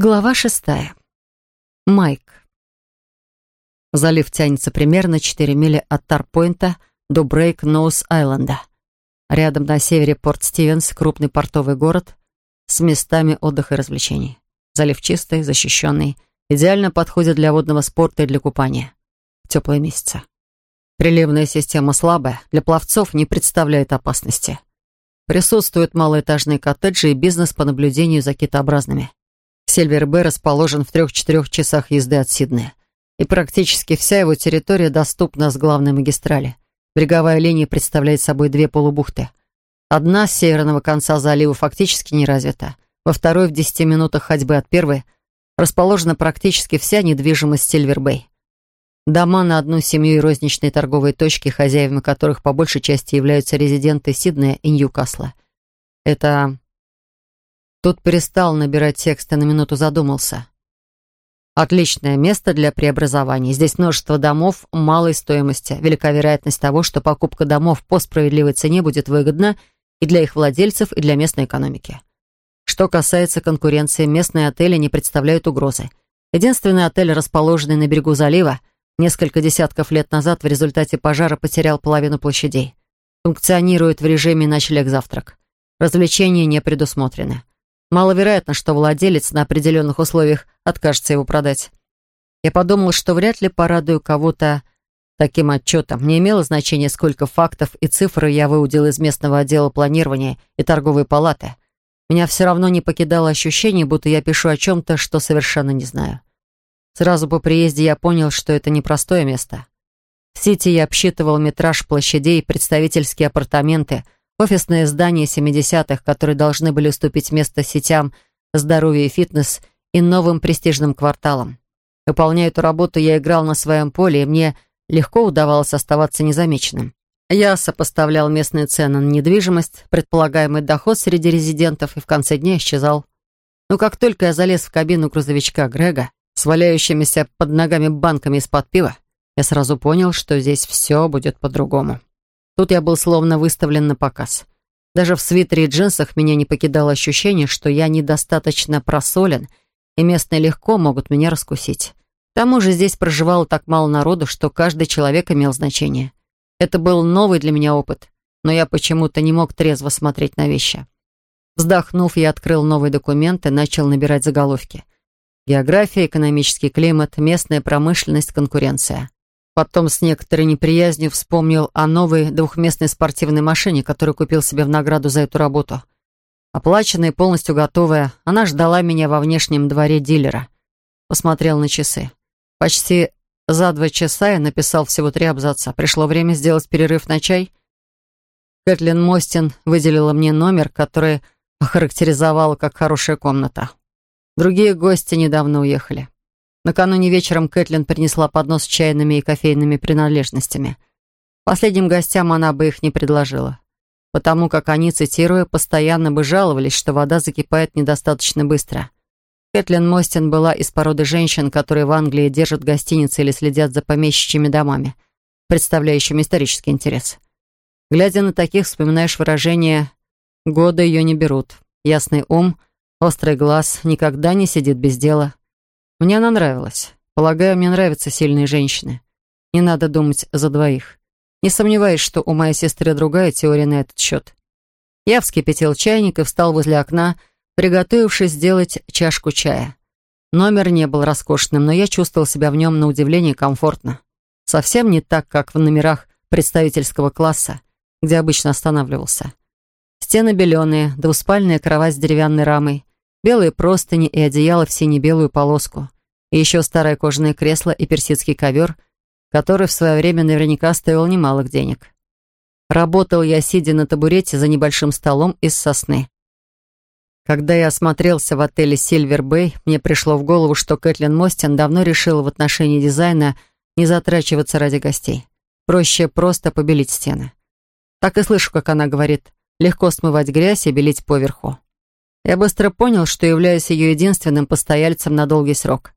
Глава шестая. Майк. Залив тянется примерно 4 мили от Тарпойнта до Брейк-Ноус-Айленда. Рядом на севере Порт Стивенс, крупный портовый город с местами отдыха и развлечений. Залив чистый, защищенный, идеально подходит для водного спорта и для купания. В теплые месяцы. Приливная система слабая, для пловцов не представляет опасности. Присутствуют малоэтажные коттеджи и бизнес по наблюдению за китообразными. Сильвер-Бэй расположен в трех-четырех часах езды от Сиднея, и практически вся его территория доступна с главной магистрали. Береговая линия представляет собой две полубухты. Одна с северного конца залива фактически не развита, во второй, в десяти минутах ходьбы от первой, расположена практически вся недвижимость Сильвер-Бэй. Дома на одну семью и розничные торговые точки, хозяевами которых по большей части являются резиденты Сиднея и Ньюкасла. Это Тут перестал набирать текст и на минуту задумался. Отличное место для преобразования. Здесь множество домов малой стоимости. Велика вероятность того, что покупка домов по справедливой цене будет выгодна и для их владельцев, и для местной экономики. Что касается конкуренции, местные отели не представляют угрозы. Единственный отель, расположенный на берегу залива, несколько десятков лет назад в результате пожара потерял половину площадей. Функционирует в режиме ночлег-завтрак. Развлечения не предусмотрены. Маловероятно, что владелец на определенных условиях откажется его продать. Я подумал, что вряд ли порадую кого-то таким отчетом. Не имело значения, сколько фактов и цифр я выудил из местного отдела планирования и торговой палаты. Меня все равно не покидало ощущение, будто я пишу о чем-то, что совершенно не знаю. Сразу по приезде я понял, что это непростое место. В Сити я обсчитывал метраж площадей, представительские апартаменты — Офисное здание 70-х, которые должны были уступить место сетям здоровья и фитнес и новым престижным кварталам. Выполняя эту работу, я играл на своем поле, и мне легко удавалось оставаться незамеченным. Я сопоставлял местные цены на недвижимость, предполагаемый доход среди резидентов и в конце дня исчезал. Но как только я залез в кабину грузовичка Грега с валяющимися под ногами банками из-под пива, я сразу понял, что здесь все будет по-другому. Тут я был словно выставлен на показ. Даже в свитере и джинсах меня не покидало ощущение, что я недостаточно просолен, и местные легко могут меня раскусить. К тому же здесь проживало так мало народу, что каждый человек имел значение. Это был новый для меня опыт, но я почему-то не мог трезво смотреть на вещи. Вздохнув, я открыл новый документ и начал набирать заголовки. География, экономический климат, местная промышленность, конкуренция. Потом с некоторой неприязнью вспомнил о новой двухместной спортивной машине, которую купил себе в награду за эту работу. Оплаченная и полностью готовая, она ждала меня во внешнем дворе дилера. Посмотрел на часы. Почти за два часа я написал всего три абзаца. Пришло время сделать перерыв на чай. Кэтлин Мостин выделила мне номер, который охарактеризовала как хорошая комната. Другие гости недавно уехали. Накануне вечером Кэтлин принесла поднос с чайными и кофейными принадлежностями. Последним гостям она бы их не предложила, потому как они, цитируя, постоянно бы жаловались, что вода закипает недостаточно быстро. Кэтлин Мостин была из породы женщин, которые в Англии держат гостиницы или следят за помещичьими домами, представляющими исторический интерес. Глядя на таких, вспоминаешь выражение «года ее не берут». Ясный ум, острый глаз, никогда не сидит без дела, мне она нравилась. Полагаю, мне нравятся сильные женщины. Не надо думать за двоих. Не сомневаюсь, что у моей сестры другая теория на этот счет. Я вскипятил чайник и встал возле окна, приготовившись сделать чашку чая. Номер не был роскошным, но я чувствовал себя в нем на удивление комфортно. Совсем не так, как в номерах представительского класса, где обычно останавливался. Стены беленые, двуспальная кровать с деревянной рамой, белые простыни и одеяло в сине-белую полоску. И еще старое кожаное кресло и персидский ковер, который в свое время наверняка стоил немалых денег. Работал я, сидя на табурете за небольшим столом из сосны. Когда я осмотрелся в отеле «Сильвер Бэй», мне пришло в голову, что Кэтлин Мостин давно решила в отношении дизайна не затрачиваться ради гостей. Проще просто побелить стены. Так и слышу, как она говорит, легко смывать грязь и белить поверху. Я быстро понял, что являюсь ее единственным постояльцем на долгий срок.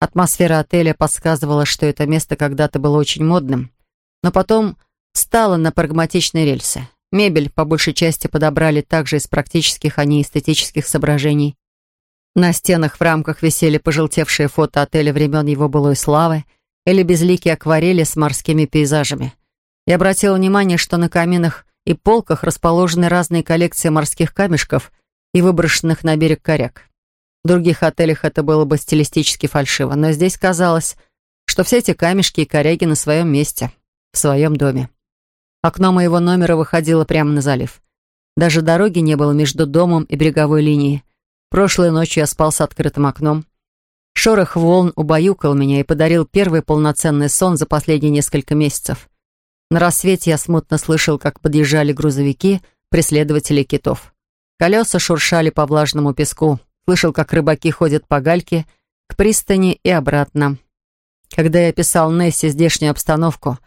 Атмосфера отеля подсказывала, что это место когда-то было очень модным, но потом стало на прагматичные рельсы. Мебель по большей части подобрали также из практических, а не эстетических соображений. На стенах в рамках висели пожелтевшие фото отеля времен его былой славы или безликие акварели с морскими пейзажами. Я обратила внимание, что на каминах и полках расположены разные коллекции морских камешков и выброшенных на берег коряк. В других отелях это было бы стилистически фальшиво, но здесь казалось, что все эти камешки и коряги на своем месте, в своем доме. Окно моего номера выходило прямо на залив. Даже дороги не было между домом и береговой линией. Прошлой ночью я спал с открытым окном. Шорох волн убаюкал меня и подарил первый полноценный сон за последние несколько месяцев. На рассвете я смутно слышал, как подъезжали грузовики, преследователи китов. Колеса шуршали по влажному песку. Слышал, как рыбаки ходят по гальке к пристани и обратно. Когда я писал Нессе здешнюю обстановку,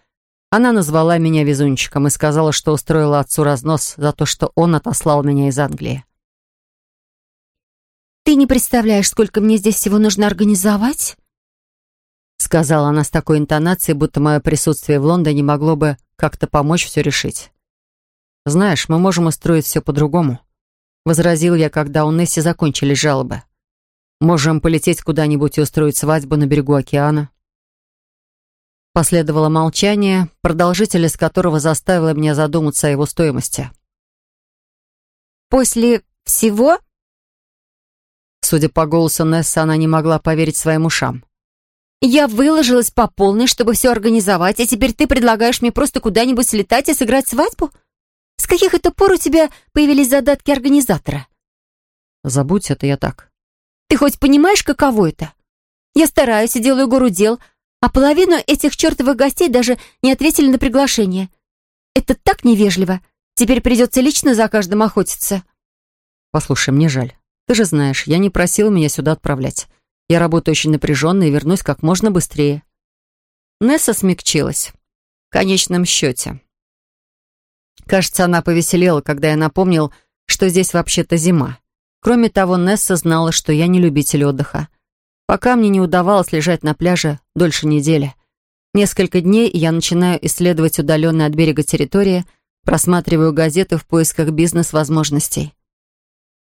она назвала меня везунчиком и сказала, что устроила отцу разнос за то, что он отослал меня из Англии. «Ты не представляешь, сколько мне здесь всего нужно организовать?» Сказала она с такой интонацией, будто мое присутствие в Лондоне могло бы как-то помочь все решить. «Знаешь, мы можем устроить все по-другому», — возразил я, когда у Несси закончились жалобы. «Можем полететь куда-нибудь и устроить свадьбу на берегу океана». Последовало молчание, продолжительность которого заставила меня задуматься о его стоимости. «После всего?» Судя по голосу Несса, она не могла поверить своим ушам. «Я выложилась по полной, чтобы все организовать, а теперь ты предлагаешь мне просто куда-нибудь слетать и сыграть свадьбу? С каких это пор у тебя появились задатки организатора?» «Забудь это я так». «Ты хоть понимаешь, каково это? Я стараюсь и делаю гору дел, а половину этих чертовых гостей даже не ответили на приглашение. Это так невежливо. Теперь придется лично за каждым охотиться. Послушай, мне жаль. Ты же знаешь, я не просила меня сюда отправлять. Я работаю очень напряженно и вернусь как можно быстрее. Несса смягчилась. В конечном счете. Кажется, она повеселела, когда я напомнил, что здесь вообще-то зима. Кроме того, Несса знала, что я не любитель отдыха. Пока мне не удавалось лежать на пляже дольше недели. Несколько дней я начинаю исследовать удаленные от берега территории, просматриваю газеты в поисках бизнес-возможностей.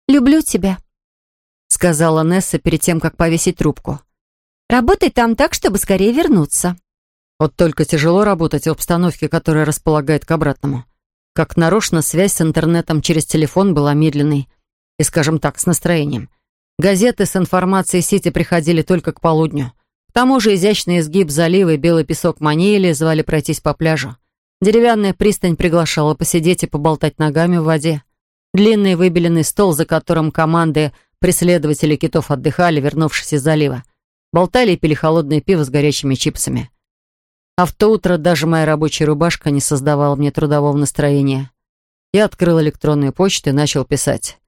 «Люблю тебя», — сказала Несса перед тем, как повесить трубку. «Работай там так, чтобы скорее вернуться». Вот только тяжело работать в обстановке, которая располагает к обратному. Как нарочно, связь с интернетом через телефон была медленной и, скажем так, с настроением. Газеты с информацией сети приходили только к полудню. К тому же изящный изгиб залива и белый песок Манили звали пройтись по пляжу. Деревянная пристань приглашала посидеть и поболтать ногами в воде. Длинный выбеленный стол, за которым команды преследователей китов отдыхали, вернувшись из залива. Болтали и пили холодное пиво с горячими чипсами. А в то утро даже моя рабочая рубашка не создавала мне трудового настроения. Я открыл электронную почту и начал писать.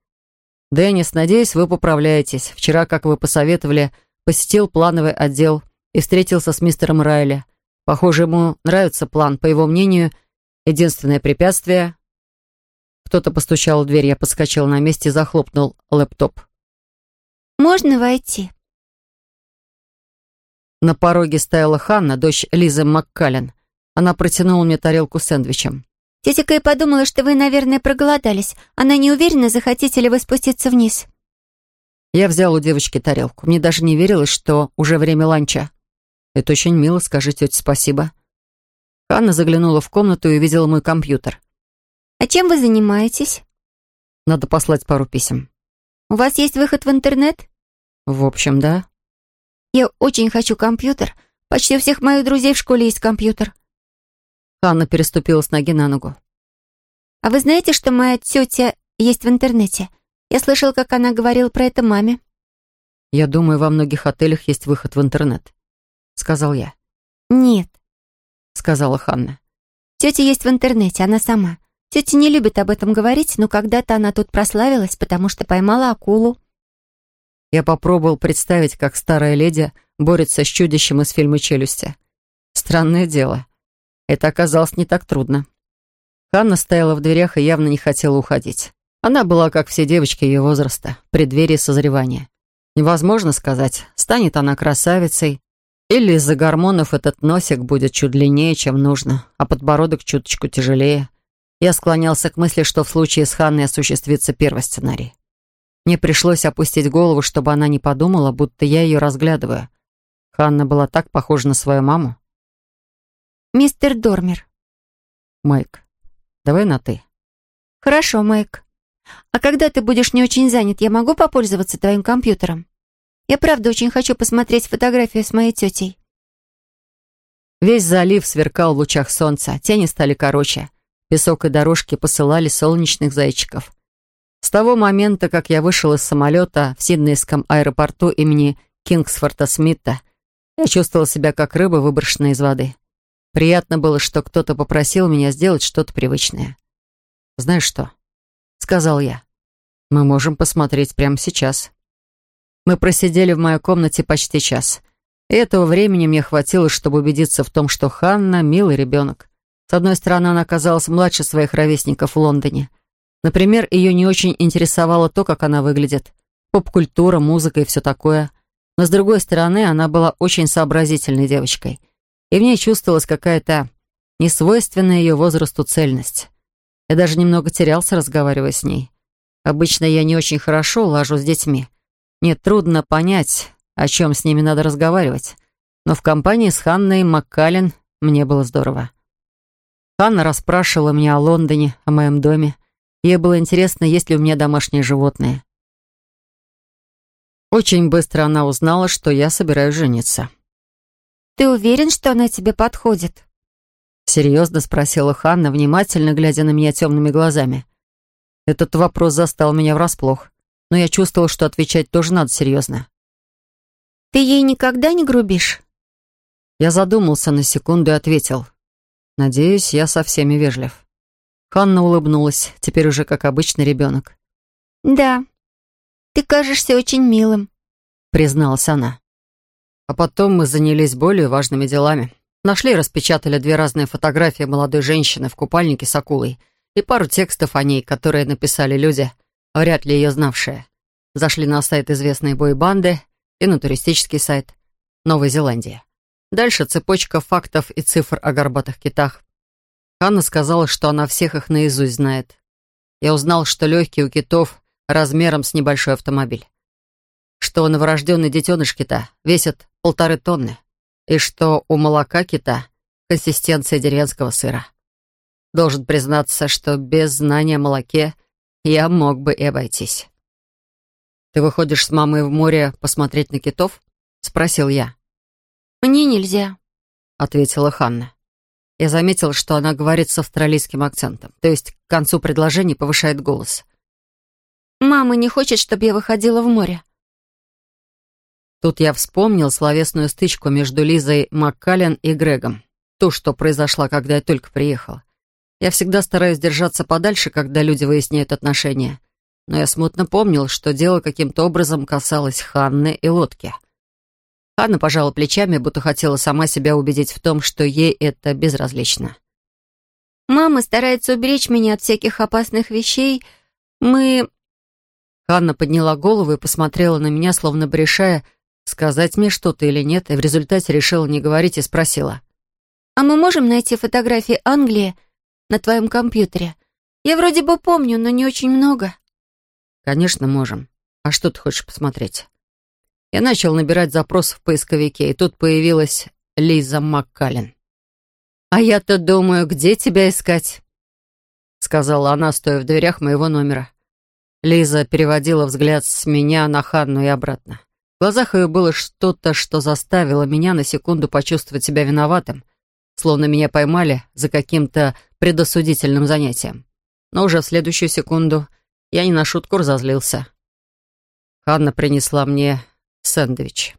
«Деннис, надеюсь, вы поправляетесь. Вчера, как вы посоветовали, посетил плановый отдел и встретился с мистером Райли. Похоже, ему нравится план. По его мнению, единственное препятствие...» Кто-то постучал в дверь, я подскочил на месте и захлопнул лэптоп. «Можно войти?» На пороге стояла Ханна, дочь Лизы Маккален. Она протянула мне тарелку с сэндвичем. Тетя Кэй подумала, что вы, наверное, проголодались. Она не уверена, захотите ли вы спуститься вниз. Я взял у девочки тарелку. Мне даже не верилось, что уже время ланча. Это очень мило, скажи тете спасибо. Ханна заглянула в комнату и увидела мой компьютер. «А чем вы занимаетесь?» «Надо послать пару писем». «У вас есть выход в интернет?» «В общем, да». «Я очень хочу компьютер. Почти у всех моих друзей в школе есть компьютер. Ханна переступила с ноги на ногу. «А вы знаете, что моя тетя есть в интернете? Я слышала, как она говорила про это маме». «Я думаю, во многих отелях есть выход в интернет», — сказал я. «Нет», — сказала Ханна. «Тетя есть в интернете, она сама. Тетя не любит об этом говорить, но когда-то она тут прославилась, потому что поймала акулу». Я попробовал представить, как старая леди борется с чудищем из фильма «Челюсти». Странное дело. Это оказалось не так трудно. Ханна стояла в дверях и явно не хотела уходить. Она была, как все девочки ее возраста, в преддверии созревания. Невозможно сказать, станет она красавицей, или из-за гормонов этот носик будет чуть длиннее, чем нужно, а подбородок чуточку тяжелее. Я склонялся к мысли, что в случае с Ханной осуществится первый сценарий. Мне пришлось опустить голову, чтобы она не подумала, будто я ее разглядываю. Ханна была так похожа на свою маму. «Мистер Дормер». «Майк, давай на «ты». «Хорошо, Майк. А когда ты будешь не очень занят, я могу попользоваться твоим компьютером? Я правда очень хочу посмотреть фотографию с моей тетей». Весь залив сверкал в лучах солнца, тени стали короче. Песок и дорожки посылали солнечных зайчиков. С того момента, как я вышел из самолета в Сиднейском аэропорту имени Кингсфорта Смита, я чувствовал себя как рыба, выброшенная из воды. Приятно было, что кто-то попросил меня сделать что-то привычное. «Знаешь что?» — сказал я. «Мы можем посмотреть прямо сейчас». Мы просидели в моей комнате почти час. И этого времени мне хватило, чтобы убедиться в том, что Ханна — милый ребенок. С одной стороны, она оказалась младше своих ровесников в Лондоне. Например, ее не очень интересовало то, как она выглядит. Поп-культура, музыка и все такое. Но, с другой стороны, она была очень сообразительной девочкой. И в ней чувствовалась какая-то несвойственная ее возрасту цельность. Я даже немного терялся, разговаривая с ней. Обычно я не очень хорошо лажу с детьми. Мне трудно понять, о чем с ними надо разговаривать. Но в компании с Ханной Маккален мне было здорово. Ханна расспрашивала меня о Лондоне, о моем доме. Ей было интересно, есть ли у меня домашние животные. Очень быстро она узнала, что я собираюсь жениться. «Ты уверен, что она тебе подходит?» Серьезно спросила Ханна, внимательно глядя на меня темными глазами. Этот вопрос застал меня врасплох, но я чувствовал, что отвечать тоже надо серьезно. «Ты ей никогда не грубишь?» Я задумался на секунду и ответил. «Надеюсь, я со всеми вежлив». Ханна улыбнулась, теперь уже как обычный ребенок. «Да, ты кажешься очень милым», — призналась она. А потом мы занялись более важными делами. Нашли и распечатали две разные фотографии молодой женщины в купальнике с акулой и пару текстов о ней, которые написали люди, вряд ли ее знавшие. Зашли на сайт известной бой-банды и на туристический сайт Новой Зеландии. Дальше цепочка фактов и цифр о горбатых китах. Ханна сказала, что она всех их наизусть знает. Я узнал, что легкие у китов размером с небольшой автомобиль. Что новорожденный детеныш кита весит полторы тонны. И что у молока кита консистенция деревенского сыра. Должен признаться, что без знания о молоке я мог бы и обойтись. «Ты выходишь с мамой в море посмотреть на китов?» — спросил я. «Мне нельзя», — ответила Ханна. Я заметил, что она говорит с австралийским акцентом, то есть к концу предложения повышает голос. «Мама не хочет, чтобы я выходила в море». Тут я вспомнил словесную стычку между Лизой Маккален и Грегом. То, что произошло, когда я только приехал. Я всегда стараюсь держаться подальше, когда люди выясняют отношения но я смутно помнил, что дело каким-то образом касалось Ханны и лодки. Ханна пожала плечами, будто хотела сама себя убедить в том, что ей это безразлично. «Мама старается уберечь меня от всяких опасных вещей. Мы...» Ханна подняла голову и посмотрела на меня, словно бы решая, сказать мне что-то или нет, и в результате решила не говорить и спросила. «А мы можем найти фотографии Англии на твоем компьютере? Я вроде бы помню, но не очень много». «Конечно, можем. А что ты хочешь посмотреть?» Я начал набирать запрос в поисковике, и тут появилась Лиза Маккален. «А я-то думаю, где тебя искать?» Сказала она, стоя в дверях моего номера. Лиза переводила взгляд с меня на Ханну и обратно. В глазах ее было что-то, что заставило меня на секунду почувствовать себя виноватым, словно меня поймали за каким-то предосудительным занятием. Но уже в следующую секунду я не на шутку разозлился. Ханна принесла мне сэндвич.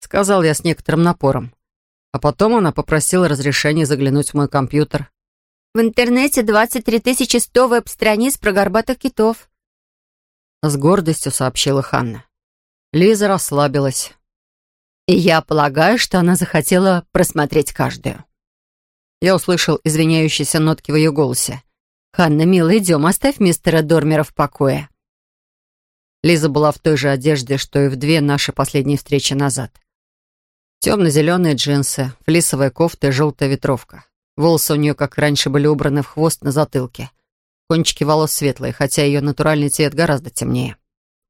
Сказал я с некоторым напором. А потом она попросила разрешения заглянуть в мой компьютер. «В интернете 23 100 веб-страниц про горбатых китов», с гордостью сообщила Ханна. Лиза расслабилась. И я полагаю, что она захотела просмотреть каждую. Я услышал извиняющиеся нотки в ее голосе. «Ханна, милая, идем, оставь мистера Дормера в покое». Лиза была в той же одежде, что и в две наши последние встречи назад. Темно-зеленые джинсы, флисовая кофта и желтая ветровка. Волосы у нее, как раньше, были убраны в хвост на затылке. Кончики волос светлые, хотя ее натуральный цвет гораздо темнее.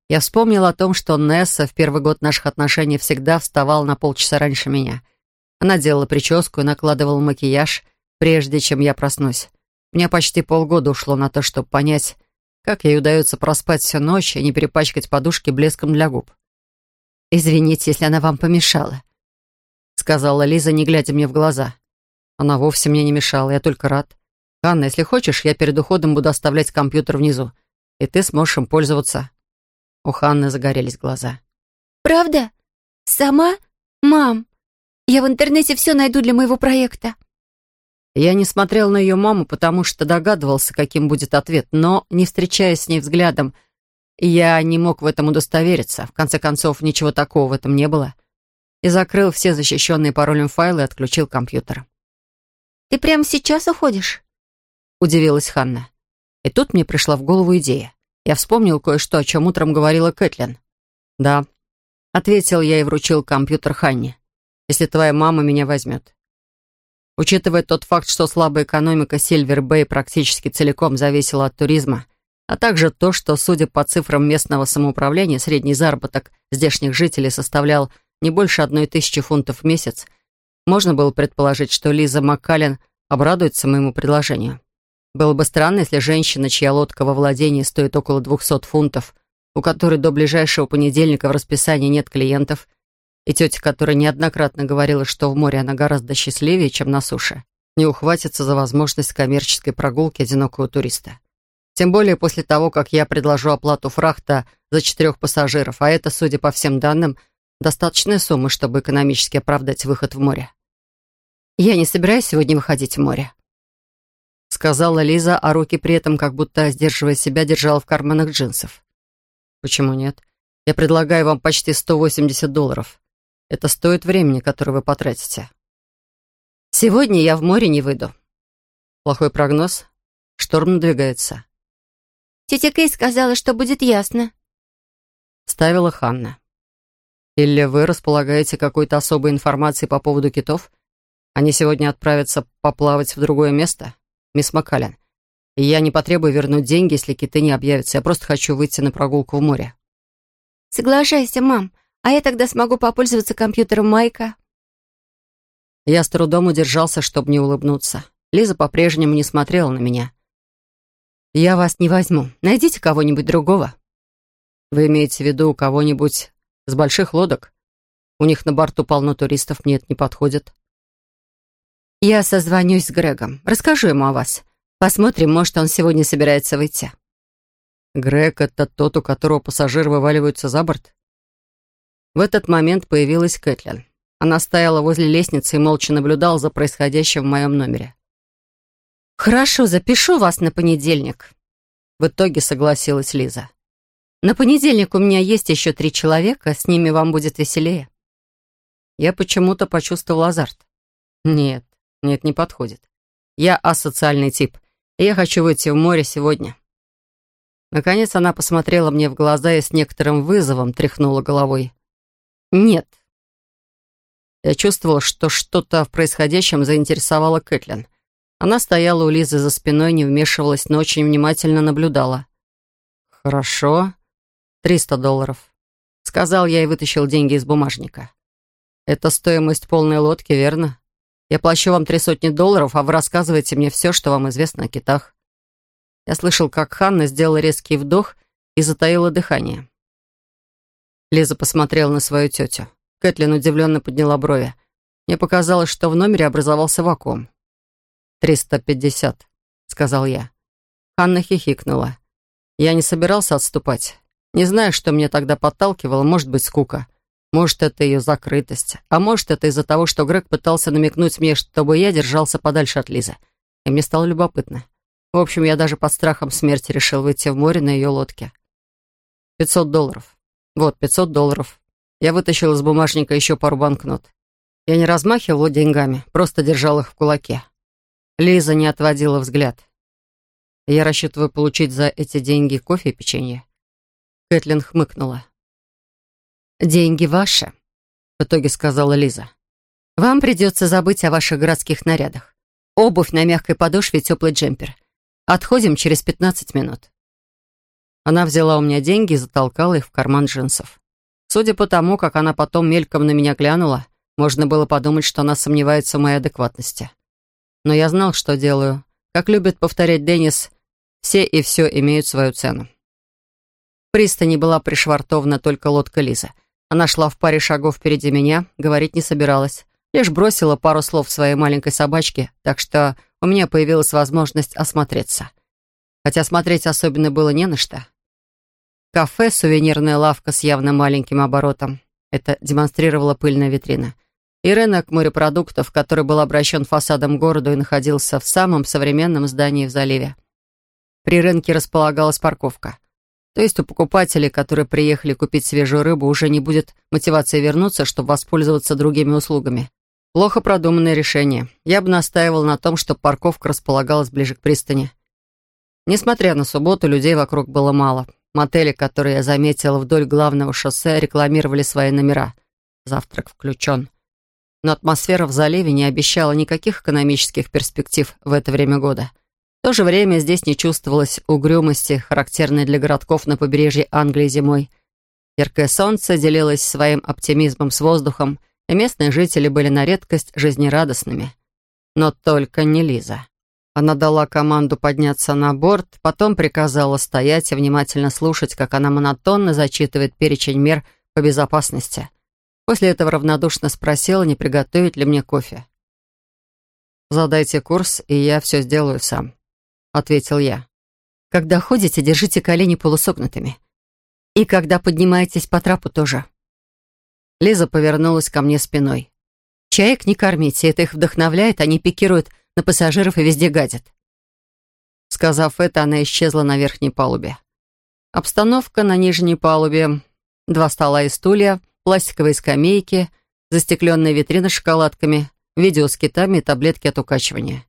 Я вспомнил о том, что Несса в первый год наших отношений всегда вставала на полчаса раньше меня. Она делала прическу и накладывала макияж, прежде чем я проснусь. У меня почти полгода ушло на то, чтобы понять, как ей удается проспать всю ночь и не перепачкать подушки блеском для губ. «Извините, если она вам помешала», — сказала Лиза, не глядя мне в глаза. Она вовсе мне не мешала, я только рад. «Анна, если хочешь, я перед уходом буду оставлять компьютер внизу, и ты сможешь им пользоваться». У Ханны загорелись глаза. «Правда? Сама? Мам, я в интернете все найду для моего проекта». Я не смотрел на ее маму, потому что догадывался, каким будет ответ, но, не встречаясь с ней взглядом, я не мог в этом удостовериться. В конце концов, ничего такого в этом не было. И закрыл все защищенные паролем файлы и отключил компьютер. «Ты прямо сейчас уходишь?» — удивилась Ханна. И тут мне пришла в голову идея. Я вспомнил кое-что, о чем утром говорила Кэтлин. «Да», — ответил я и вручил компьютер Ханне. «Если твоя мама меня возьмет». Учитывая тот факт, что слабая экономика Сильвер-Бэй практически целиком зависела от туризма, а также то, что, судя по цифрам местного самоуправления, средний заработок здешних жителей составлял не больше одной тысячи фунтов в месяц, можно было предположить, что Лиза Маккален обрадуется моему предложению. Было бы странно, если женщина, чья лодка во владении стоит около 200 фунтов, у которой до ближайшего понедельника в расписании нет клиентов – и тетя, которая неоднократно говорила, что в море она гораздо счастливее, чем на суше, не ухватится за возможность коммерческой прогулки одинокого туриста. Тем более после того, как я предложу оплату фрахта за четырех пассажиров, а это, судя по всем данным, достаточная сумма, чтобы экономически оправдать выход в море. «Я не собираюсь сегодня выходить в море», — сказала Лиза, а руки при этом, как будто, сдерживая себя, держала в карманах джинсов. «Почему нет? Я предлагаю вам почти 180 долларов. Это стоит времени, которое вы потратите. Сегодня я в море не выйду. Плохой прогноз. Шторм надвигается. Тетя Кей сказала, что будет ясно. Ставила Ханна. Или вы располагаете какой-то особой информацией по поводу китов? Они сегодня отправятся поплавать в другое место? Мисс Маккален, я не потребую вернуть деньги, если киты не объявятся. Я просто хочу выйти на прогулку в море. Соглашайся, мам. А я тогда смогу попользоваться компьютером Майка. Я с трудом удержался, чтобы не улыбнуться. Лиза по-прежнему не смотрела на меня. «Я вас не возьму. Найдите кого-нибудь другого». «Вы имеете в виду кого-нибудь с больших лодок? У них на борту полно туристов, мне это не подходит». «Я созвонюсь с Грегом. Расскажу ему о вас. Посмотрим, может, он сегодня собирается выйти». «Грег — это тот, у которого пассажиры вываливаются за борт?» В этот момент появилась Кэтлин. Она стояла возле лестницы и молча наблюдала за происходящим в моем номере. «Хорошо, запишу вас на понедельник», — в итоге согласилась Лиза. «На понедельник у меня есть еще три человека, с ними вам будет веселее». Я почему-то почувствовал азарт. «Нет, нет, не подходит. Я асоциальный тип, и я хочу выйти в море сегодня». Наконец она посмотрела мне в глаза и с некоторым вызовом тряхнула головой. «Нет». Я чувствовал, что что-то в происходящем заинтересовало Кэтлин. Она стояла у Лизы за спиной, не вмешивалась, но очень внимательно наблюдала. «Хорошо. Триста долларов», — сказал я и вытащил деньги из бумажника. «Это стоимость полной лодки, верно? Я плачу вам три сотни долларов, а вы рассказываете мне все, что вам известно о китах». Я слышал, как Ханна сделала резкий вдох и затаила дыхание. Лиза посмотрела на свою тетю. Кэтлин удивленно подняла брови. Мне показалось, что в номере образовался вакуум. «Триста пятьдесят», — сказал я. Ханна хихикнула. Я не собирался отступать. Не знаю, что мне тогда подталкивало, может быть, скука. Может, это ее закрытость. А может, это из-за того, что Грег пытался намекнуть мне, чтобы я держался подальше от Лизы. И мне стало любопытно. В общем, я даже под страхом смерти решил выйти в море на ее лодке. Пятьсот долларов. Вот, 500 долларов. Я вытащил из бумажника еще пару банкнот. Я не размахивал деньгами, просто держал их в кулаке. Лиза не отводила взгляд. Я рассчитываю получить за эти деньги кофе и печенье. Кэтлин хмыкнула. «Деньги ваши», — в итоге сказала Лиза. «Вам придется забыть о ваших городских нарядах. Обувь на мягкой подошве, теплый джемпер. Отходим через 15 минут». Она взяла у меня деньги и затолкала их в карман джинсов. Судя по тому, как она потом мельком на меня глянула, можно было подумать, что она сомневается в моей адекватности. Но я знал, что делаю. Как любит повторять Деннис, все и все имеют свою цену. В пристани была пришвартована только лодка Лиза. Она шла в паре шагов впереди меня, говорить не собиралась. Лишь бросила пару слов своей маленькой собачке, так что у меня появилась возможность осмотреться. Хотя смотреть особенно было не на что. Кафе, сувенирная лавка с явно маленьким оборотом. Это демонстрировала пыльная витрина. И рынок морепродуктов, который был обращен фасадом городу и находился в самом современном здании в заливе. При рынке располагалась парковка. То есть у покупателей, которые приехали купить свежую рыбу, уже не будет мотивации вернуться, чтобы воспользоваться другими услугами. Плохо продуманное решение. Я бы настаивал на том, чтобы парковка располагалась ближе к пристани. Несмотря на субботу, людей вокруг было мало. Мотели, которые я заметила вдоль главного шоссе, рекламировали свои номера. Завтрак включен. Но атмосфера в заливе не обещала никаких экономических перспектив в это время года. В то же время здесь не чувствовалось угрюмости, характерной для городков на побережье Англии зимой. Яркое солнце делилось своим оптимизмом с воздухом, и местные жители были на редкость жизнерадостными. Но только не Лиза. Она дала команду подняться на борт, потом приказала стоять и внимательно слушать, как она монотонно зачитывает перечень мер по безопасности. После этого равнодушно спросила, не приготовить ли мне кофе. «Задайте курс, и я все сделаю сам», — ответил я. «Когда ходите, держите колени полусогнутыми. И когда поднимаетесь по трапу тоже». Лиза повернулась ко мне спиной. «Чаек не кормите, это их вдохновляет, они пикируют на пассажиров и везде гадят. Сказав это, она исчезла на верхней палубе. Обстановка на нижней палубе. Два стола и стулья, пластиковые скамейки, застекленная витрина с шоколадками, видео с китами и таблетки от укачивания.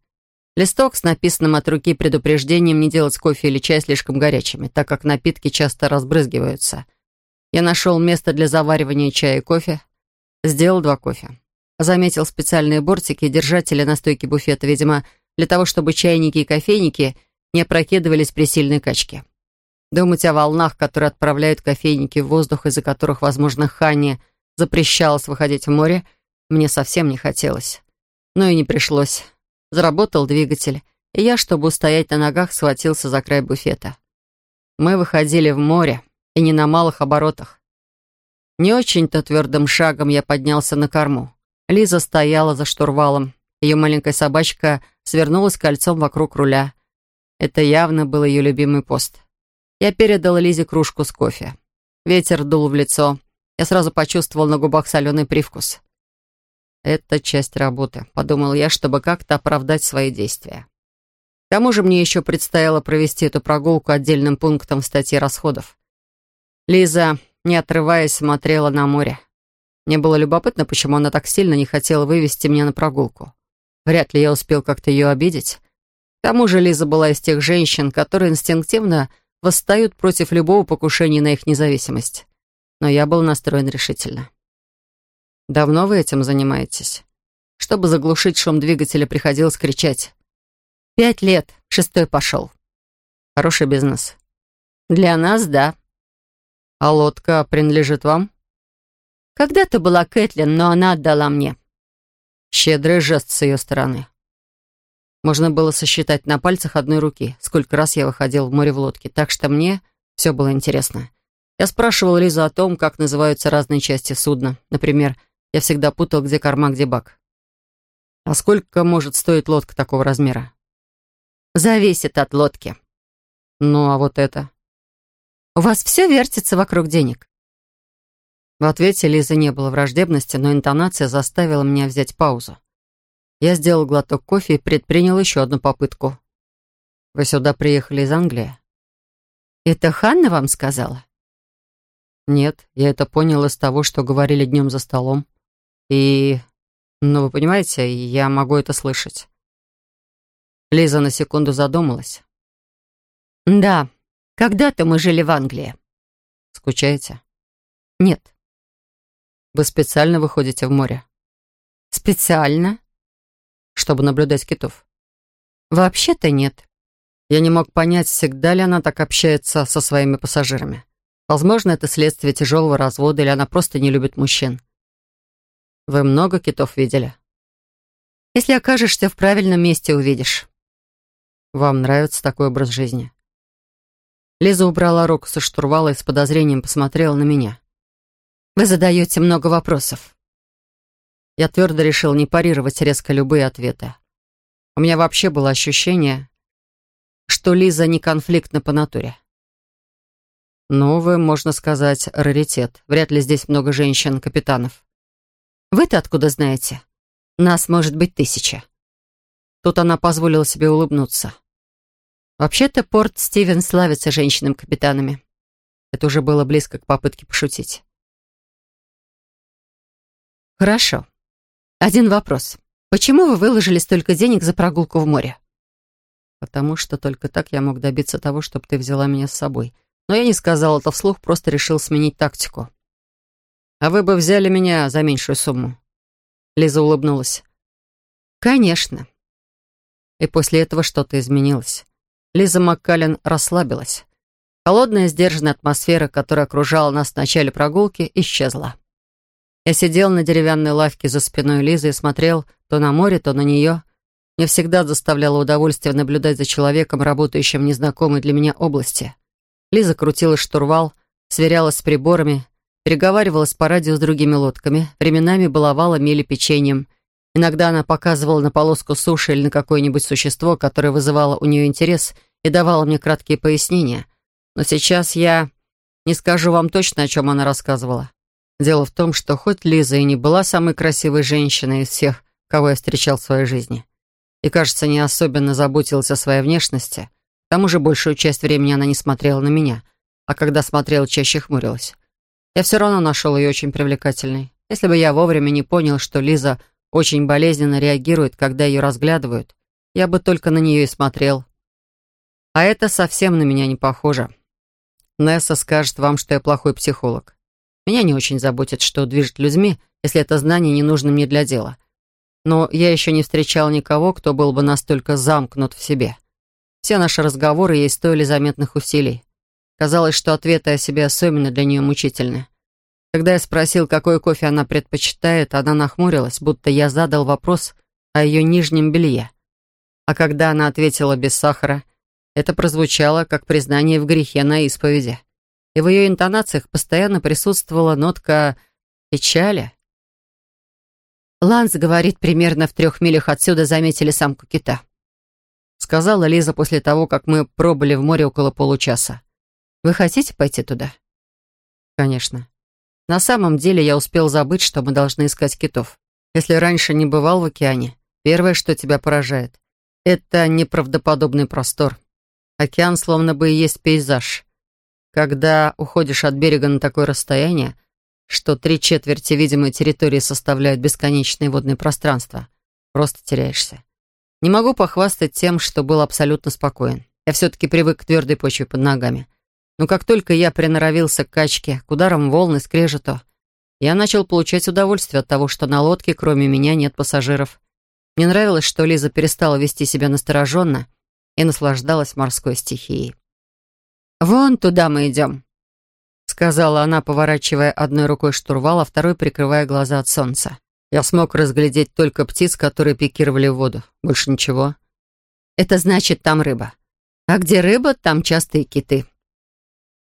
Листок с написанным от руки предупреждением не делать кофе или чай слишком горячими, так как напитки часто разбрызгиваются. Я нашел место для заваривания чая и кофе, сделал два кофе. Заметил специальные бортики и держатели на стойке буфета, видимо, для того, чтобы чайники и кофейники не опрокидывались при сильной качке. Думать о волнах, которые отправляют кофейники в воздух, из-за которых, возможно, Ханни запрещалось выходить в море, мне совсем не хотелось. Но и не пришлось. Заработал двигатель, и я, чтобы устоять на ногах, схватился за край буфета. Мы выходили в море, и не на малых оборотах. Не очень-то твердым шагом я поднялся на корму. Лиза стояла за штурвалом. Ее маленькая собачка свернулась кольцом вокруг руля. Это явно был ее любимый пост. Я передал Лизе кружку с кофе. Ветер дул в лицо. Я сразу почувствовал на губах соленый привкус. «Это часть работы», — подумал я, чтобы как-то оправдать свои действия. К тому же мне еще предстояло провести эту прогулку отдельным пунктом в статье расходов. Лиза, не отрываясь, смотрела на море. Мне было любопытно, почему она так сильно не хотела вывести меня на прогулку. Вряд ли я успел как-то ее обидеть. К тому же Лиза была из тех женщин, которые инстинктивно восстают против любого покушения на их независимость. Но я был настроен решительно. «Давно вы этим занимаетесь?» Чтобы заглушить шум двигателя, приходилось кричать. «Пять лет. Шестой пошел». «Хороший бизнес». «Для нас, да». «А лодка принадлежит вам?» Когда-то была Кэтлин, но она отдала мне. Щедрый жест с ее стороны. Можно было сосчитать на пальцах одной руки, сколько раз я выходил в море в лодке, так что мне все было интересно. Я спрашивал Лизу о том, как называются разные части судна. Например, я всегда путал, где корма, где бак. А сколько может стоить лодка такого размера? Зависит от лодки. Ну, а вот это? У вас все вертится вокруг денег. В ответе Лизы не было враждебности, но интонация заставила меня взять паузу. Я сделал глоток кофе и предпринял еще одну попытку. «Вы сюда приехали из Англии?» «Это Ханна вам сказала?» «Нет, я это понял из того, что говорили днем за столом. И... Ну, вы понимаете, я могу это слышать». Лиза на секунду задумалась. «Да, когда-то мы жили в Англии». «Скучаете?» «Нет». Вы специально выходите в море? Специально? Чтобы наблюдать китов? Вообще-то нет. Я не мог понять, всегда ли она так общается со своими пассажирами. Возможно, это следствие тяжелого развода, или она просто не любит мужчин. Вы много китов видели? Если окажешься в правильном месте, увидишь. Вам нравится такой образ жизни? Лиза убрала руку со штурвала и с подозрением посмотрела на меня. Вы задаете много вопросов. Я твердо решил не парировать резко любые ответы. У меня вообще было ощущение, что Лиза не конфликтна по натуре. Вы, можно сказать, раритет. Вряд ли здесь много женщин-капитанов. Вы-то откуда знаете? Нас может быть тысяча. Тут она позволила себе улыбнуться. Вообще-то порт Стивен славится женщинам-капитанами. Это уже было близко к попытке пошутить. Хорошо. Один вопрос. Почему вы выложили столько денег за прогулку в море? Потому что только так я мог добиться того, чтобы ты взяла меня с собой. Но я не сказал это вслух, просто решил сменить тактику. А вы бы взяли меня за меньшую сумму. Лиза улыбнулась. «Конечно». И после этого что-то изменилось. Лиза Маккален расслабилась. Холодная, сдержанная атмосфера, которая окружала нас в начале прогулки, исчезла. Я сидел на деревянной лавке за спиной Лизы и смотрел то на море, то на нее. Мне всегда доставляло удовольствие наблюдать за человеком, работающим в незнакомой для меня области. Лиза крутила штурвал, сверялась с приборами, переговаривалась по радио с другими лодками, временами баловала мели печеньем. Иногда она показывала на полоску суши или на какое-нибудь существо, которое вызывало у нее интерес и давала мне краткие пояснения. Но сейчас я не скажу вам точно, о чем она рассказывала. Дело в том, что хоть Лиза и не была самой красивой женщиной из всех, кого я встречал в своей жизни, и, кажется, не особенно заботилась о своей внешности, к тому же большую часть времени она не смотрела на меня, а когда смотрела, чаще хмурилась. Я все равно нашел ее очень привлекательной. Если бы я вовремя не понял, что Лиза очень болезненно реагирует, когда ее разглядывают, я бы только на нее и смотрел. А это совсем на меня не похоже. Несса скажет вам, что я плохой психолог. Меня не очень заботит, что движет людьми, если это знание не нужно мне для дела. Но я еще не встречал никого, кто был бы настолько замкнут в себе. Все наши разговоры ей стоили заметных усилий. Казалось, что ответы о себе особенно для нее мучительны. Когда я спросил, какой кофе она предпочитает, она нахмурилась, будто я задал вопрос о ее нижнем белье. А когда она ответила без сахара, это прозвучало как признание в грехе на исповеди. И в ее интонациях постоянно присутствовала нотка печали. «Ланс говорит, примерно в трех милях отсюда заметили самку кита», сказала Лиза после того, как мы пробыли в море около получаса. Вы хотите пойти туда? Конечно. На самом деле я успел забыть, что мы должны искать китов. Если раньше не бывал в океане, первое, что тебя поражает, это неправдоподобный простор. Океан словно бы и есть пейзаж. Когда уходишь от берега на такое расстояние, что три четверти видимой территории составляют бесконечные водные пространства, просто теряешься. Не могу похвастать тем, что был абсолютно спокоен. Я все-таки привык к твердой почве под ногами. Но как только я приноровился к качке, к ударам волны, скрежету, я начал получать удовольствие от того, что на лодке, кроме меня, нет пассажиров. Мне нравилось, что Лиза перестала вести себя настороженно и наслаждалась морской стихией. «Вон туда мы идем», — сказала она, поворачивая одной рукой штурвал, а второй прикрывая глаза от солнца. Я смог разглядеть только птиц, которые пикировали в воду. Больше ничего. «Это значит, там рыба. А где рыба, там частые киты»,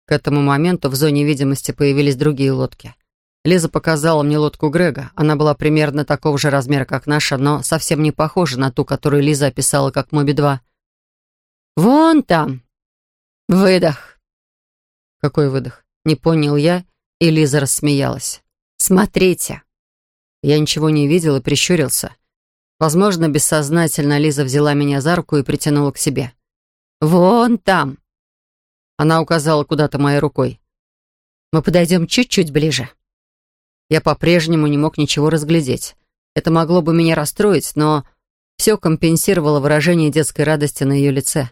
к этому моменту в зоне видимости появились другие лодки. Лиза показала мне лодку Грега. Она была примерно такого же размера, как наша, но совсем не похожа на ту, которую Лиза описала как Моби-2. «Вон там!» «Выдох!» «Какой выдох?» Не понял я, и Лиза рассмеялась. «Смотрите!» Я ничего не видел и прищурился. Возможно, бессознательно Лиза взяла меня за руку и притянула к себе. «Вон там!» Она указала куда-то моей рукой. «Мы подойдем чуть-чуть ближе». Я по-прежнему не мог ничего разглядеть. Это могло бы меня расстроить, но все компенсировало выражение детской радости на ее лице.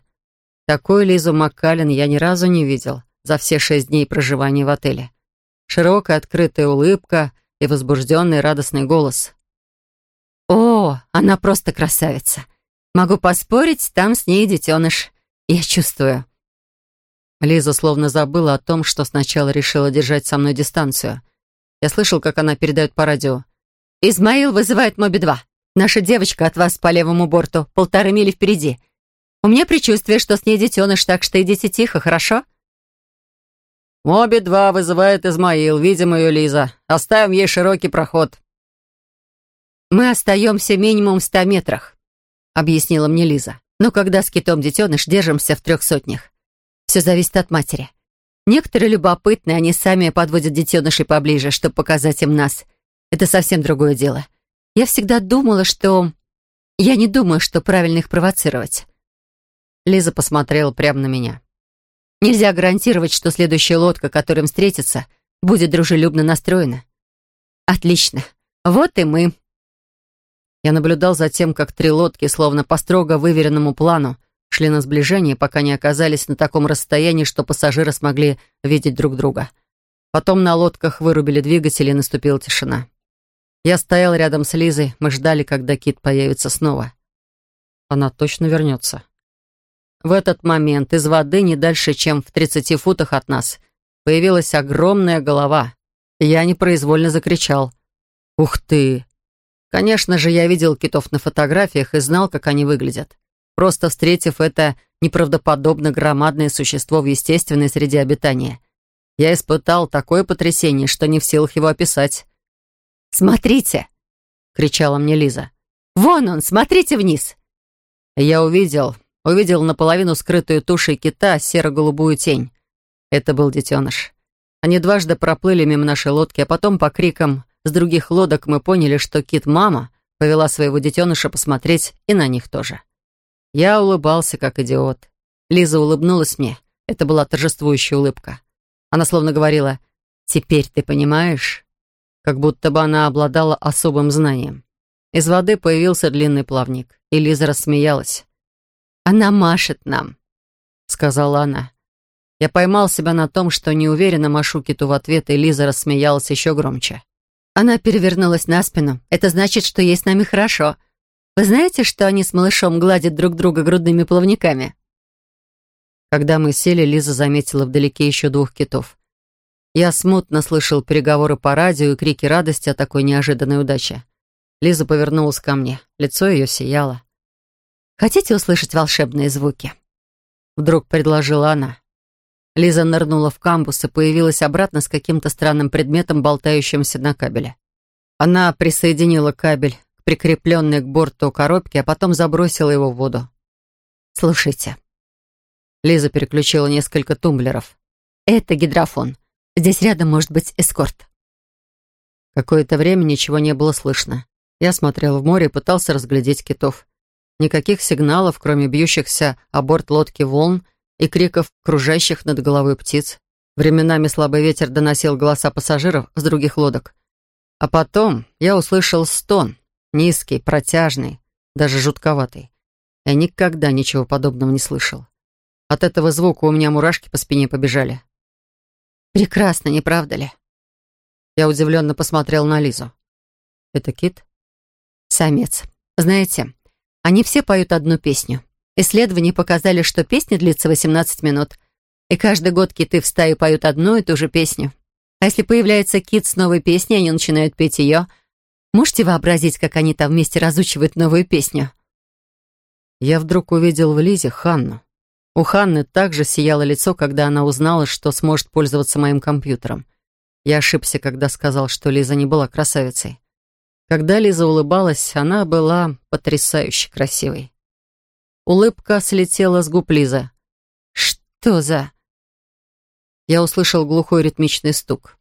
Такой Лизу Маккален я ни разу не видел за все шесть дней проживания в отеле. Широкая открытая улыбка и возбужденный радостный голос. «О, она просто красавица! Могу поспорить, там с ней детеныш. Я чувствую». Лиза словно забыла о том, что сначала решила держать со мной дистанцию. Я слышал, как она передает по радио. «Измаил вызывает Моби-2. Наша девочка от вас по левому борту, полторы мили впереди. У меня предчувствие, что с ней детеныш, так что идите тихо, хорошо?» «Моби-2 вызывает Измаил. Видим ее, Лиза. Оставим ей широкий проход». «Мы остаемся минимум в ста метрах», — объяснила мне Лиза. «Но когда с китом детеныш, держимся в трех сотнях. Все зависит от матери. Некоторые любопытные, они сами подводят детенышей поближе, чтобы показать им нас. Это совсем другое дело. Я всегда думала, что... Я не думаю, что правильно их провоцировать». Лиза посмотрела прямо на меня. Нельзя гарантировать, что следующая лодка, которая им встретится, будет дружелюбно настроена. Отлично. Вот и мы. Я наблюдал за тем, как три лодки, словно по строго выверенному плану, шли на сближение, пока не оказались на таком расстоянии, что пассажиры смогли видеть друг друга. Потом на лодках вырубили двигатели, и наступила тишина. Я стоял рядом с Лизой, мы ждали, когда Кит появится снова. Она точно вернется. В этот момент из воды, не дальше, чем в 30 футах от нас, появилась огромная голова. Я непроизвольно закричал. «Ух ты!» Конечно же, я видел китов на фотографиях и знал, как они выглядят. Просто встретив это неправдоподобно громадное существо в естественной среде обитания, я испытал такое потрясение, что не в силах его описать. «Смотрите!» — кричала мне Лиза. «Вон он, смотрите вниз!» Я увидел увидел наполовину скрытую тушей кита серо-голубую тень. Это был детеныш. Они дважды проплыли мимо нашей лодки, а потом по крикам с других лодок мы поняли, что кит-мама повела своего детеныша посмотреть и на них тоже. Я улыбался, как идиот. Лиза улыбнулась мне. Это была торжествующая улыбка. Она словно говорила «Теперь ты понимаешь?» Как будто бы она обладала особым знанием. Из воды появился длинный плавник, и Лиза рассмеялась. «Она машет нам», — сказала она. Я поймал себя на том, что неуверенно машу киту в ответ, и Лиза рассмеялась еще громче. Она перевернулась на спину. «Это значит, что ей с нами хорошо. Вы знаете, что они с малышом гладят друг друга грудными плавниками?» Когда мы сели, Лиза заметила вдалеке еще двух китов. Я смутно слышал переговоры по радио и крики радости о такой неожиданной удаче. Лиза повернулась ко мне. Лицо ее сияло. Хотите услышать волшебные звуки?» Вдруг предложила она. Лиза нырнула в камбус и появилась обратно с каким-то странным предметом, болтающимся на кабеле. Она присоединила кабель к прикрепленной к борту коробке, а потом забросила его в воду. «Слушайте». Лиза переключила несколько тумблеров. «Это гидрофон. Здесь рядом может быть эскорт». Какое-то время ничего не было слышно. Я смотрел в море и пытался разглядеть китов. Никаких сигналов, кроме бьющихся о борт лодки волн и криков кружащих над головой птиц. Временами слабый ветер доносил голоса пассажиров с других лодок. А потом я услышал стон, низкий, протяжный, даже жутковатый. Я никогда ничего подобного не слышал. От этого звука у меня мурашки по спине побежали. «Прекрасно, не правда ли?» Я удивленно посмотрел на Лизу. «Это кит?» «Самец. Знаете, они все поют одну песню. Исследования показали, что песня длится 18 минут. И каждый год киты в стае поют одну и ту же песню. А если появляется кит с новой песней, они начинают петь ее. Можете вообразить, как они там вместе разучивают новую песню? Я вдруг увидел в Лизе Ханну. У Ханны также сияло лицо, когда она узнала, что сможет пользоваться моим компьютером. Я ошибся, когда сказал, что Лиза не была красавицей. Когда Лиза улыбалась, она была потрясающе красивой. Улыбка слетела с губ Лизы. «Что за...» Я услышал глухой ритмичный стук.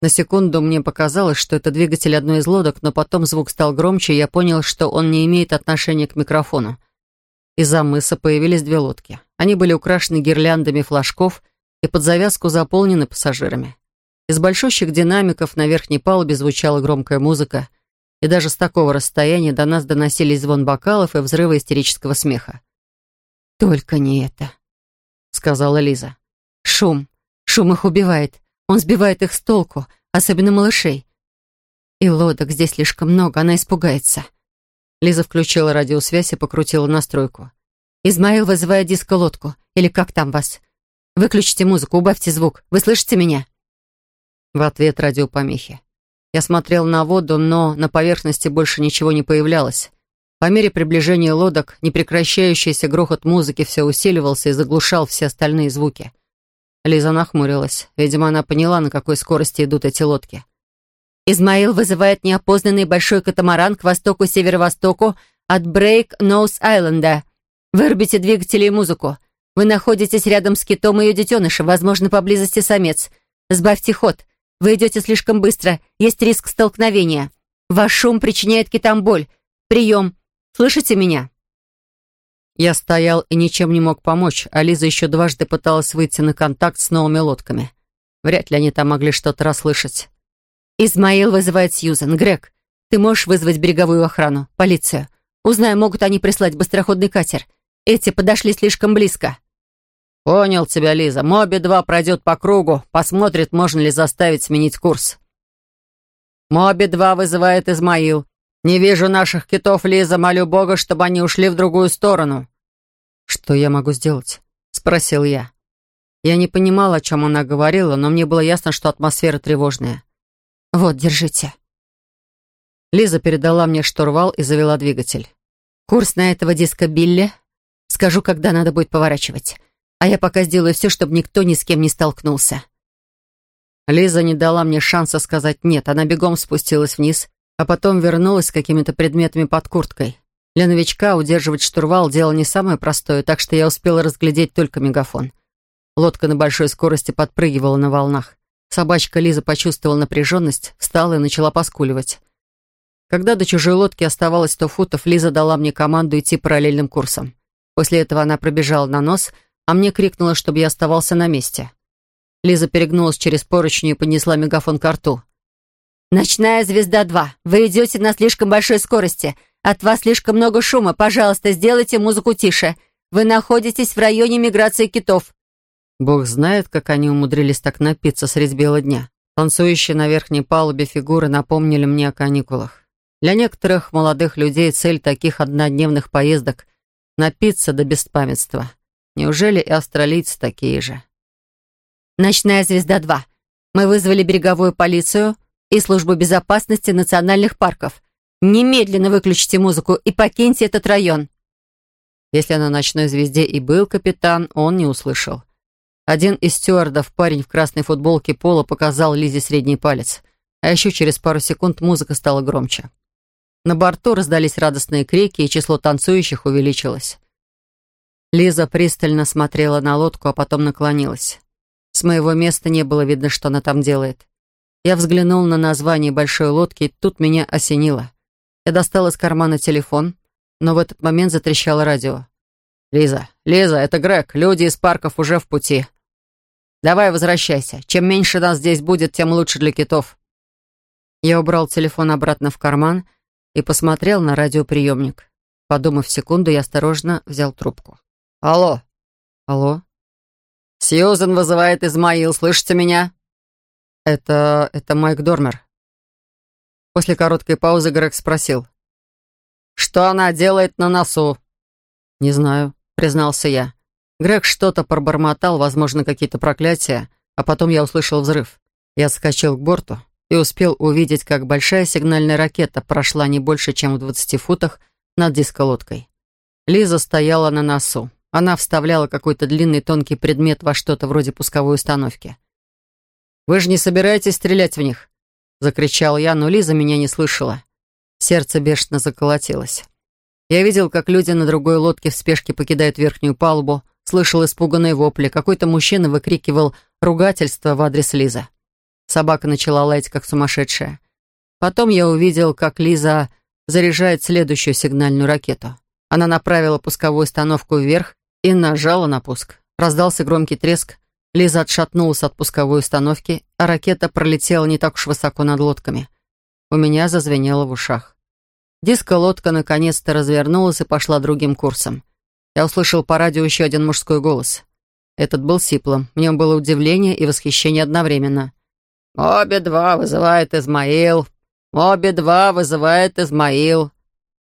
На секунду мне показалось, что это двигатель одной из лодок, но потом звук стал громче, и я понял, что он не имеет отношения к микрофону. Из-за мыса появились две лодки. Они были украшены гирляндами флажков и под завязку заполнены пассажирами. Из большущих динамиков на верхней палубе звучала громкая музыка, и даже с такого расстояния до нас доносились звон бокалов и взрывы истерического смеха. «Только не это», — сказала Лиза. «Шум. Шум их убивает. Он сбивает их с толку, особенно малышей. И лодок здесь слишком много, она испугается». Лиза включила радиосвязь и покрутила настройку. Измаил вызывает диско-лодку. Или как там вас? Выключите музыку, убавьте звук. Вы слышите меня?» В ответ радиопомехи. Я смотрел на воду, но на поверхности больше ничего не появлялось. По мере приближения лодок непрекращающийся грохот музыки все усиливался и заглушал все остальные звуки. Лиза нахмурилась. Видимо, она поняла, на какой скорости идут эти лодки. Измаил вызывает неопознанный большой катамаран к востоку-северо-востоку от Брейк-Ноус-Айленда. Вырубите двигатели и музыку. Вы находитесь рядом с китом и ее детенышем, возможно, поблизости самец. Сбавьте ход. Вы идете слишком быстро, есть риск столкновения. Ваш шум причиняет китам боль. Прием. Слышите меня?» Я стоял и ничем не мог помочь, а Лиза еще дважды пыталась выйти на контакт с новыми лодками. Вряд ли они там могли что-то расслышать. «Измаил вызывает Сьюзен. Грег, ты можешь вызвать береговую охрану, полицию? Узнаю, могут они прислать быстроходный катер. Эти подошли слишком близко». «Понял тебя, Лиза. Моби-2 пройдет по кругу, посмотрит, можно ли заставить сменить курс». «Моби-2 вызывает Измаил. Не вижу наших китов, Лиза. Молю Бога, чтобы они ушли в другую сторону». «Что я могу сделать?» — спросил я. Я не понимала, о чем она говорила, но мне было ясно, что атмосфера тревожная. «Вот, держите». Лиза передала мне штурвал и завела двигатель. «Курс на этого диска Билли. Скажу, когда надо будет поворачивать. А я пока сделаю все, чтобы никто ни с кем не столкнулся». Лиза не дала мне шанса сказать «нет». Она бегом спустилась вниз, а потом вернулась с какими-то предметами под курткой. Для новичка удерживать штурвал — дело не самое простое, так что я успела разглядеть только мегафон. Лодка на большой скорости подпрыгивала на волнах. Собачка Лиза почувствовала напряженность, встала и начала поскуливать. Когда до чужой лодки оставалось сто футов, Лиза дала мне команду идти параллельным курсом. После этого она пробежала на нос — а мне крикнула, чтобы я оставался на месте. Лиза перегнулась через поручни и поднесла мегафон к рту. «Ночная звезда-2, вы идете на слишком большой скорости. От вас слишком много шума. Пожалуйста, сделайте музыку тише. Вы находитесь в районе миграции китов». Бог знает, как они умудрились так напиться средь бела дня. Танцующие на верхней палубе фигуры напомнили мне о каникулах. Для некоторых молодых людей цель таких однодневных поездок — напиться до беспамятства. Неужели и австралийцы такие же? «Ночная звезда-2. Мы вызвали береговую полицию и службу безопасности национальных парков. Немедленно выключите музыку и покиньте этот район». Если на ночной звезде и был капитан, он не услышал. Один из стюардов, парень в красной футболке пола, показал Лизе средний палец. А еще через пару секунд музыка стала громче. На борту раздались радостные крики, и число танцующих увеличилось. Лиза пристально смотрела на лодку, а потом наклонилась. С моего места не было видно, что она там делает. Я взглянул на название большой лодки, и тут меня осенило. Я достал из кармана телефон, но в этот момент затрещало радио. «Лиза, Лиза, это Грег. Люди из парков уже в пути. Давай возвращайся. Чем меньше нас здесь будет, тем лучше для китов». Я убрал телефон обратно в карман и посмотрел на радиоприемник. Подумав секунду, я осторожно взял трубку. «Алло». «Алло». «Сьюзен вызывает Измаил, слышите меня?» «Это... это Майк Дормер». После короткой паузы Грег спросил. «Что она делает на носу?» «Не знаю», — признался я. Грег что-то пробормотал, возможно, какие-то проклятия, а потом я услышал взрыв. Я скачал к борту и успел увидеть, как большая сигнальная ракета прошла не больше, чем в 20 футах над дисколодкой. Лиза стояла на носу. Она вставляла какой-то длинный тонкий предмет во что-то вроде пусковой установки. «Вы же не собираетесь стрелять в них?» — закричал я, но Лиза меня не слышала. Сердце бешено заколотилось. Я видел, как люди на другой лодке в спешке покидают верхнюю палубу, слышал испуганные вопли. Какой-то мужчина выкрикивал ругательство в адрес Лизы. Собака начала лаять, как сумасшедшая. Потом я увидел, как Лиза заряжает следующую сигнальную ракету. Она направила пусковую установку вверх, и нажала на пуск. Раздался громкий треск. Лиза отшатнулась от пусковой установки, а ракета пролетела не так уж высоко над лодками. У меня зазвенело в ушах. Диско-лодка наконец-то развернулась и пошла другим курсом. Я услышал по радио еще один мужской голос. Этот был сиплым. В нем было удивление и восхищение одновременно. «Моби-2 вызывает Измаил! Моби-2 вызывает Измаил!»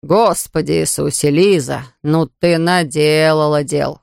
«Господи Иисусе, Лиза, ну ты наделала дел!»